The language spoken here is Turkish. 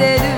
de